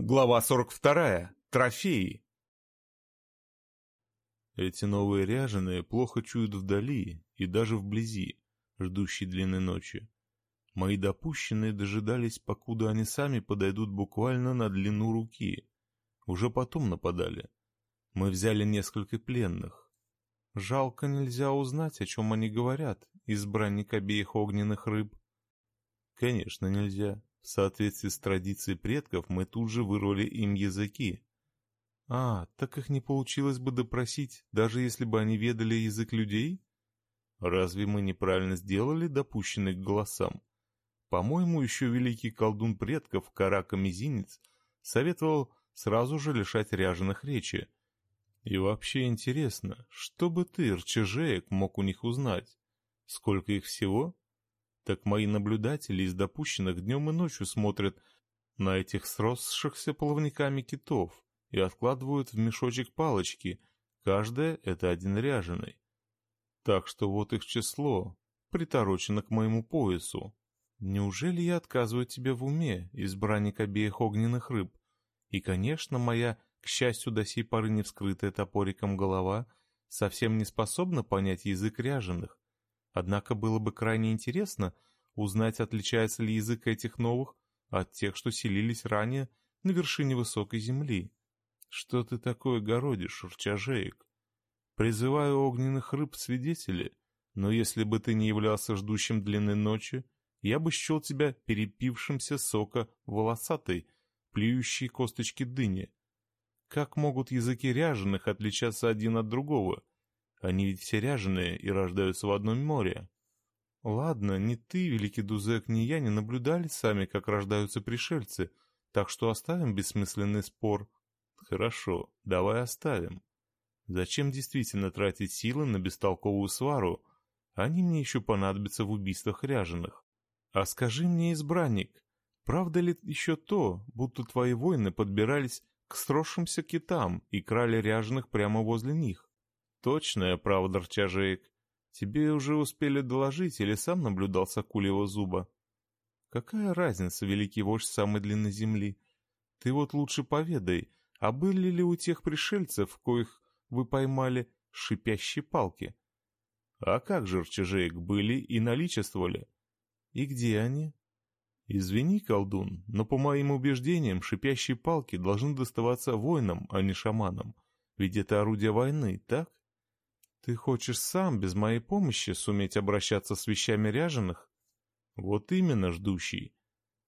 Глава 42. Трофеи. Эти новые ряженые плохо чуют вдали и даже вблизи, ждущей длинной ночи. Мои допущенные дожидались, покуда они сами подойдут буквально на длину руки. Уже потом нападали. Мы взяли несколько пленных. Жалко нельзя узнать, о чем они говорят, избранник обеих огненных рыб. Конечно, нельзя. В соответствии с традицией предков мы тут же вырвали им языки. А, так их не получилось бы допросить, даже если бы они ведали язык людей? Разве мы неправильно сделали допущенный к голосам? По-моему, еще великий колдун предков Карака-Мизинец советовал сразу же лишать ряженых речи. И вообще интересно, что бы ты, Рчежеек, мог у них узнать? Сколько их всего? Так мои наблюдатели из допущенных днем и ночью смотрят на этих сросшихся плавниками китов и откладывают в мешочек палочки, каждая — это один ряженый. Так что вот их число, приторочено к моему поясу. Неужели я отказываю тебе в уме, избранник обеих огненных рыб? И, конечно, моя, к счастью, до сей поры не вскрытая топориком голова совсем не способна понять язык ряженых, Однако было бы крайне интересно узнать, отличается ли язык этих новых от тех, что селились ранее на вершине высокой земли. Что ты такое городишь, урчажеек? Призываю огненных рыб свидетели, но если бы ты не являлся ждущим длинной ночи, я бы счел тебя перепившимся сока волосатой, плюющей косточки дыни. Как могут языки ряженых отличаться один от другого? Они ведь все ряженые и рождаются в одном море. Ладно, ни ты, великий Дузек, ни я не наблюдали сами, как рождаются пришельцы, так что оставим бессмысленный спор. Хорошо, давай оставим. Зачем действительно тратить силы на бестолковую свару? Они мне еще понадобятся в убийствах ряженых. А скажи мне, избранник, правда ли еще то, будто твои воины подбирались к сросшимся китам и крали ряженых прямо возле них? Точная правда, рчажеек. Тебе уже успели доложить или сам наблюдал с зуба? Какая разница, великий вождь самой длины земли? Ты вот лучше поведай, а были ли у тех пришельцев, коих вы поймали, шипящие палки? А как же, рчажеек, были и наличествовали? И где они? Извини, колдун, но по моим убеждениям шипящие палки должны доставаться воинам, а не шаманам. Ведь это орудие войны, так? Ты хочешь сам, без моей помощи, суметь обращаться с вещами ряженых? Вот именно, ждущий.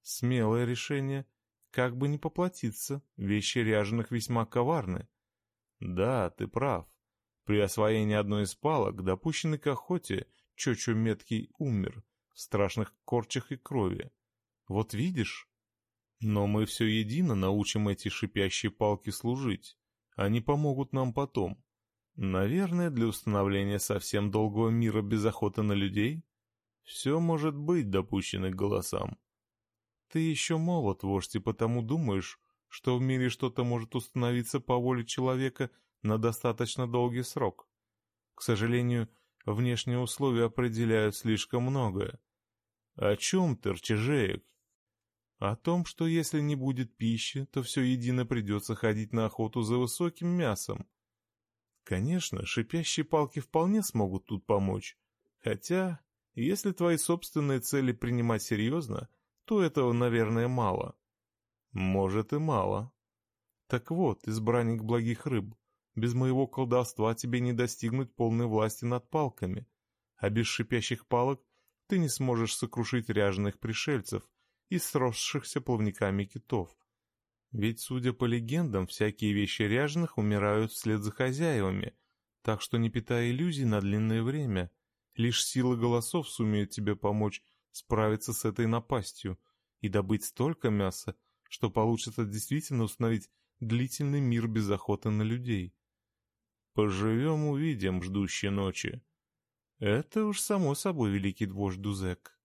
Смелое решение. Как бы не поплатиться, вещи ряженых весьма коварны. Да, ты прав. При освоении одной из палок, допущенный к охоте, Чочо Меткий умер в страшных корчах и крови. Вот видишь? Но мы все едино научим эти шипящие палки служить. Они помогут нам потом. Наверное, для установления совсем долгого мира без охоты на людей? Все может быть допущено к голосам. Ты еще молод, вождь, и потому думаешь, что в мире что-то может установиться по воле человека на достаточно долгий срок. К сожалению, внешние условия определяют слишком многое. О чем ты, рчежеек? О том, что если не будет пищи, то все едино придется ходить на охоту за высоким мясом, Конечно, шипящие палки вполне смогут тут помочь. Хотя, если твои собственные цели принимать серьезно, то этого, наверное, мало. Может и мало. Так вот, избранник благих рыб, без моего колдовства тебе не достигнуть полной власти над палками, а без шипящих палок ты не сможешь сокрушить ряженых пришельцев и сросшихся плавниками китов. Ведь, судя по легендам, всякие вещи ряженых умирают вслед за хозяевами, так что не питая иллюзий на длинное время, лишь сила голосов сумеет тебе помочь справиться с этой напастью и добыть столько мяса, что получится действительно установить длительный мир без охоты на людей. Поживем увидим, ждущие ночи. Это уж само собой, великий вождь Дузек.